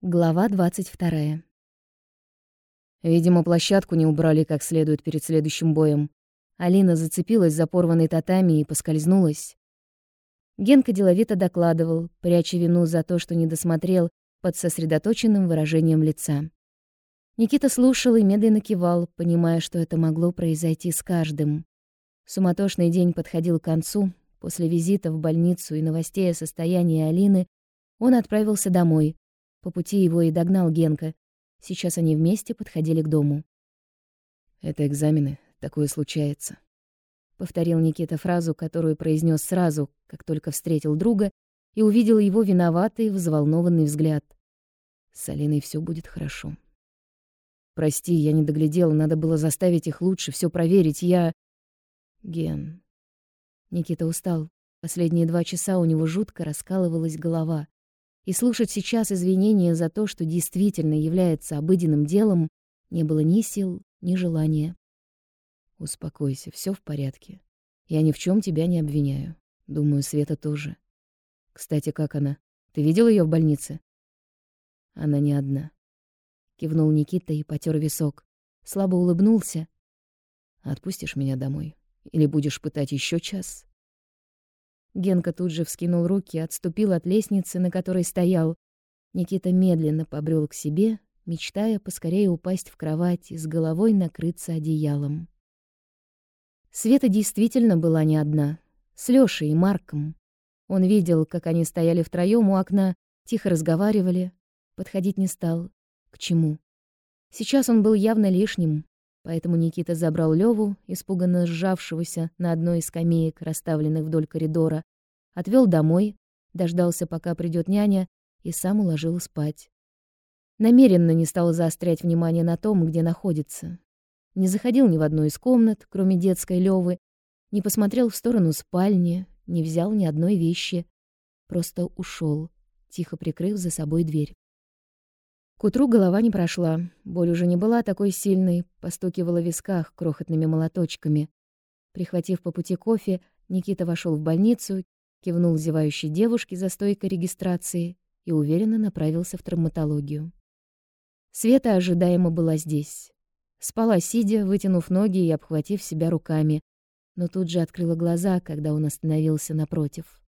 Глава 22. Видимо, площадку не убрали как следует перед следующим боем. Алина зацепилась за порванный татами и поскользнулась. Генка деловито докладывал, пряча вину за то, что не досмотрел под сосредоточенным выражением лица. Никита слушал и медленно кивал, понимая, что это могло произойти с каждым. Суматошный день подходил к концу. После визита в больницу и новостей о состоянии Алины он отправился домой, по пути его и догнал Генка. Сейчас они вместе подходили к дому. «Это экзамены, такое случается», — повторил Никита фразу, которую произнес сразу, как только встретил друга и увидел его виноватый, взволнованный взгляд. «С Алиной всё будет хорошо». «Прости, я не доглядел, надо было заставить их лучше всё проверить, я...» «Ген...» Никита устал. Последние два часа у него жутко раскалывалась голова. И слушать сейчас извинения за то, что действительно является обыденным делом, не было ни сил, ни желания. Успокойся, все в порядке. Я ни в чем тебя не обвиняю. Думаю, Света тоже. Кстати, как она? Ты видел ее в больнице? Она не одна. Кивнул Никита и потер висок. Слабо улыбнулся. Отпустишь меня домой? Или будешь пытать еще час? Генка тут же вскинул руки, отступил от лестницы, на которой стоял. Никита медленно побрел к себе, мечтая поскорее упасть в кровать и с головой накрыться одеялом. Света действительно была не одна. С Лёшей и Марком. Он видел, как они стояли втроём у окна, тихо разговаривали. Подходить не стал. К чему? Сейчас он был явно лишним, поэтому Никита забрал Леву, испуганно сжавшегося на одной из скамеек, расставленных вдоль коридора, отвел домой, дождался, пока придет няня, и сам уложил спать. Намеренно не стал заострять внимание на том, где находится. Не заходил ни в одну из комнат, кроме детской Левы, не посмотрел в сторону спальни, не взял ни одной вещи. Просто ушел, тихо прикрыв за собой дверь. К утру голова не прошла, боль уже не была такой сильной, постукивала в висках крохотными молоточками. Прихватив по пути кофе, Никита вошел в больницу, кивнул зевающей девушке за стойкой регистрации и уверенно направился в травматологию. Света ожидаемо была здесь. Спала сидя, вытянув ноги и обхватив себя руками, но тут же открыла глаза, когда он остановился напротив.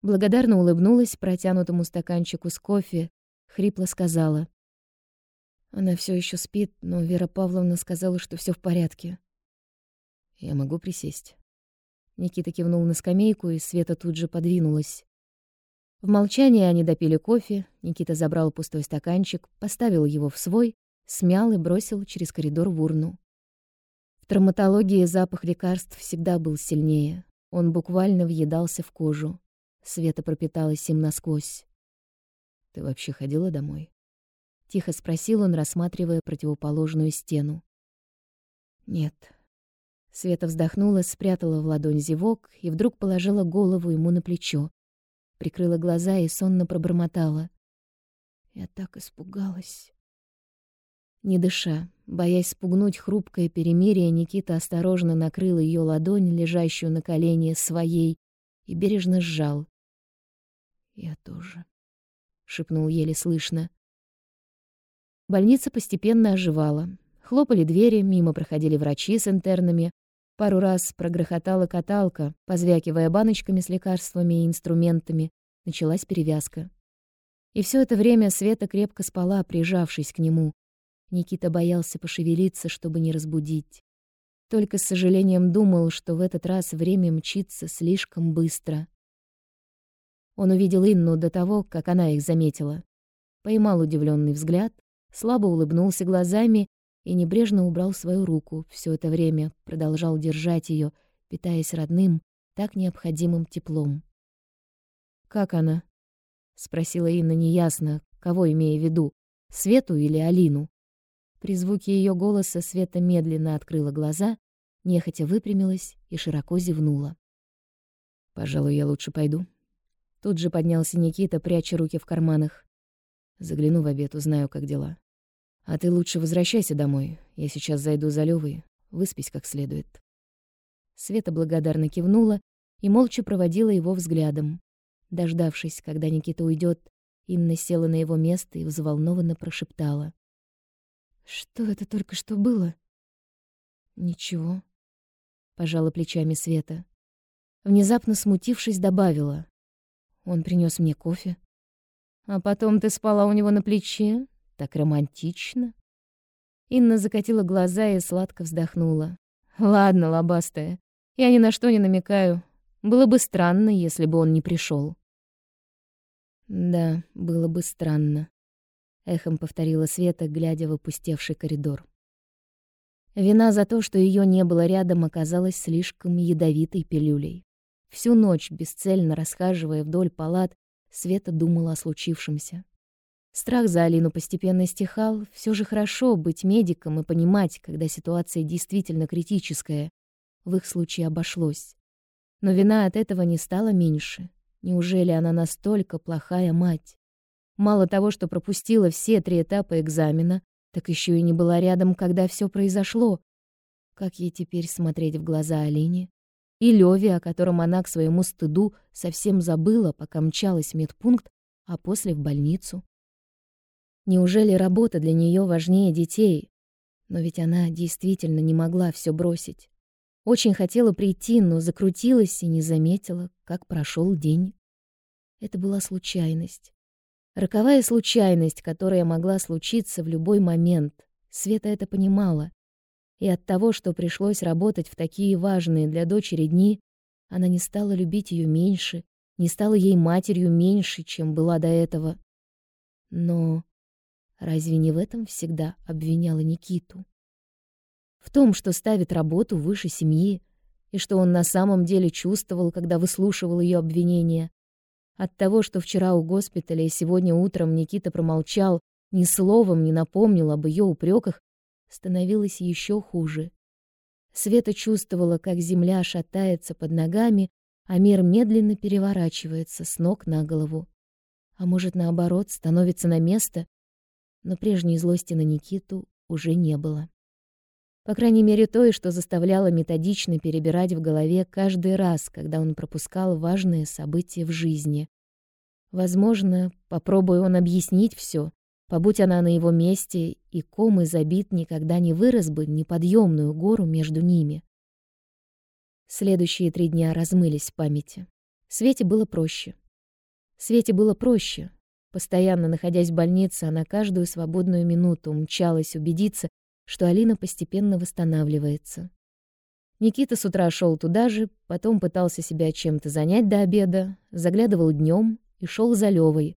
Благодарно улыбнулась протянутому стаканчику с кофе хрипло сказала. Она все еще спит, но Вера Павловна сказала, что все в порядке. Я могу присесть. Никита кивнул на скамейку, и Света тут же подвинулась. В молчании они допили кофе, Никита забрал пустой стаканчик, поставил его в свой, смял и бросил через коридор в урну. В травматологии запах лекарств всегда был сильнее. Он буквально въедался в кожу. Света пропиталась им насквозь. Ты вообще ходила домой? Тихо спросил он, рассматривая противоположную стену. Нет. Света вздохнула, спрятала в ладонь зевок и вдруг положила голову ему на плечо. Прикрыла глаза и сонно пробормотала. Я так испугалась. Не дыша, боясь спугнуть хрупкое перемирие, Никита осторожно накрыл ее ладонь, лежащую на колене, своей, и бережно сжал. Я тоже шепнул еле слышно. Больница постепенно оживала. Хлопали двери, мимо проходили врачи с интернами. Пару раз прогрохотала каталка, позвякивая баночками с лекарствами и инструментами. Началась перевязка. И все это время Света крепко спала, прижавшись к нему. Никита боялся пошевелиться, чтобы не разбудить. Только с сожалением думал, что в этот раз время мчится слишком быстро. Он увидел Инну до того, как она их заметила. Поймал удивленный взгляд, слабо улыбнулся глазами и небрежно убрал свою руку. Все это время продолжал держать ее, питаясь родным, так необходимым теплом. «Как она?» — спросила Инна неясно, кого имея в виду, Свету или Алину. При звуке ее голоса Света медленно открыла глаза, нехотя выпрямилась и широко зевнула. «Пожалуй, я лучше пойду», Тут же поднялся Никита, пряча руки в карманах. Загляну в обед, узнаю, как дела. А ты лучше возвращайся домой. Я сейчас зайду за Лёвой. Выспись как следует. Света благодарно кивнула и молча проводила его взглядом. Дождавшись, когда Никита уйдет, Инна села на его место и взволнованно прошептала. «Что это только что было?» «Ничего», — пожала плечами Света. Внезапно смутившись, добавила. «Он принес мне кофе». «А потом ты спала у него на плече? Так романтично». Инна закатила глаза и сладко вздохнула. «Ладно, лобастая, я ни на что не намекаю. Было бы странно, если бы он не пришел. Да, было бы странно, эхом повторила Света, глядя в опустевший коридор. Вина за то, что ее не было рядом, оказалась слишком ядовитой пилюлей. Всю ночь, бесцельно расхаживая вдоль палат, Света думала о случившемся. Страх за Алину постепенно стихал. Все же хорошо быть медиком и понимать, когда ситуация действительно критическая. В их случае обошлось. Но вина от этого не стала меньше. Неужели она настолько плохая мать? Мало того, что пропустила все три этапа экзамена, так еще и не была рядом, когда все произошло. Как ей теперь смотреть в глаза Алине? И Леве, о котором она к своему стыду совсем забыла, пока мчалась в медпункт, а после в больницу. Неужели работа для нее важнее детей? Но ведь она действительно не могла все бросить. Очень хотела прийти, но закрутилась и не заметила, как прошел день. Это была случайность. Роковая случайность, которая могла случиться в любой момент. Света это понимала. И от того, что пришлось работать в такие важные для дочери дни, она не стала любить ее меньше, не стала ей матерью меньше, чем была до этого. Но разве не в этом всегда обвиняла Никиту? в том, что ставит работу выше семьи, и что он на самом деле чувствовал, когда выслушивал ее обвинения. От того, что вчера у госпиталя и сегодня утром Никита промолчал, ни словом не напомнил об ее упреках, становилось еще хуже. Света чувствовала, как земля шатается под ногами, а мир медленно переворачивается с ног на голову. А может, наоборот, становится на место, но прежней злости на Никиту уже не было. По крайней мере, той, что заставляло методично перебирать в голове каждый раз, когда он пропускал важные события в жизни. Возможно, попробуя он объяснить все, побудь она на его месте, и ком из обид никогда не вырос бы неподъемную гору между ними. Следующие три дня размылись в памяти. Свете было проще. Свете было проще. Постоянно находясь в больнице, она каждую свободную минуту мчалась убедиться, что Алина постепенно восстанавливается. Никита с утра шел туда же, потом пытался себя чем-то занять до обеда, заглядывал днем и шел за Левой.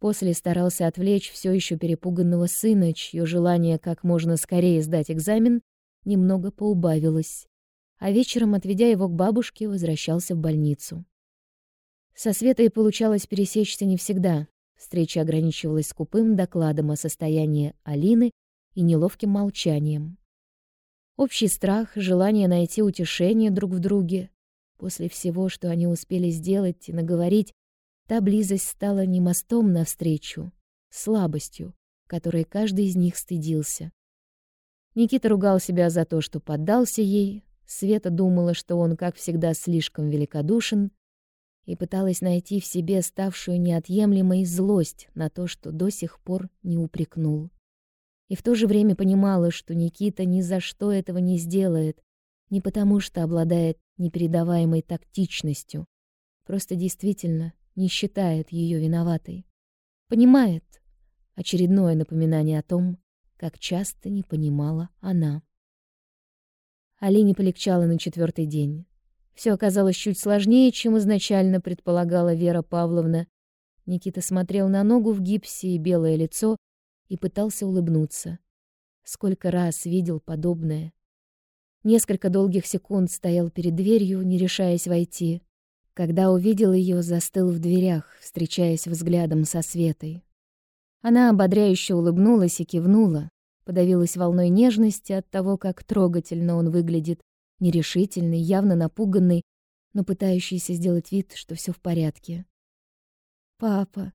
После старался отвлечь все еще перепуганного сына, чье желание как можно скорее сдать экзамен немного поубавилось. А вечером, отведя его к бабушке, возвращался в больницу. Со Светой получалось пересечься не всегда. Встреча ограничивалась скупым докладом о состоянии Алины и неловким молчанием. Общий страх, желание найти утешение друг в друге. После всего, что они успели сделать и наговорить, та близость стала не мостом навстречу, слабостью, которой каждый из них стыдился. Никита ругал себя за то, что поддался ей, Света думала, что он, как всегда, слишком великодушен, и пыталась найти в себе ставшую неотъемлемой злость на то, что до сих пор не упрекнул и в то же время понимала, что Никита ни за что этого не сделает, не потому что обладает непередаваемой тактичностью, просто действительно не считает ее виноватой. Понимает. Очередное напоминание о том, как часто не понимала она. Алине полегчало на четвертый день. Все оказалось чуть сложнее, чем изначально предполагала Вера Павловна. Никита смотрел на ногу в гипсе и белое лицо, и пытался улыбнуться. Сколько раз видел подобное. Несколько долгих секунд стоял перед дверью, не решаясь войти. Когда увидел ее, застыл в дверях, встречаясь взглядом со Светой. Она ободряюще улыбнулась и кивнула, подавилась волной нежности от того, как трогательно он выглядит, нерешительный, явно напуганный, но пытающийся сделать вид, что все в порядке. «Папа!»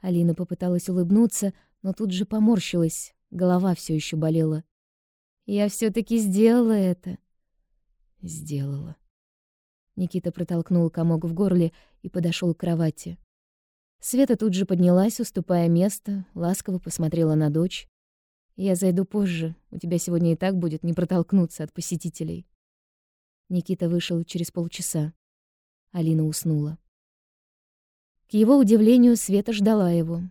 Алина попыталась улыбнуться, но тут же поморщилась, голова все еще болела. Я все таки сделала это. Сделала. Никита протолкнул комок в горле и подошел к кровати. Света тут же поднялась, уступая место, ласково посмотрела на дочь. «Я зайду позже. У тебя сегодня и так будет не протолкнуться от посетителей». Никита вышел через полчаса. Алина уснула. К его удивлению, Света ждала его.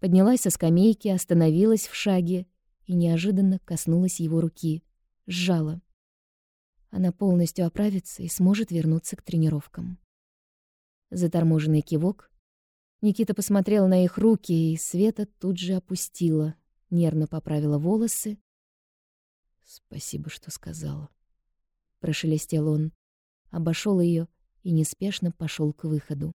Поднялась со скамейки, остановилась в шаге и неожиданно коснулась его руки. Сжала. Она полностью оправится и сможет вернуться к тренировкам. Заторможенный кивок. Никита посмотрел на их руки, и Света тут же опустила, нервно поправила волосы. «Спасибо, что сказала», — прошелестел он, обошел ее и неспешно пошел к выходу.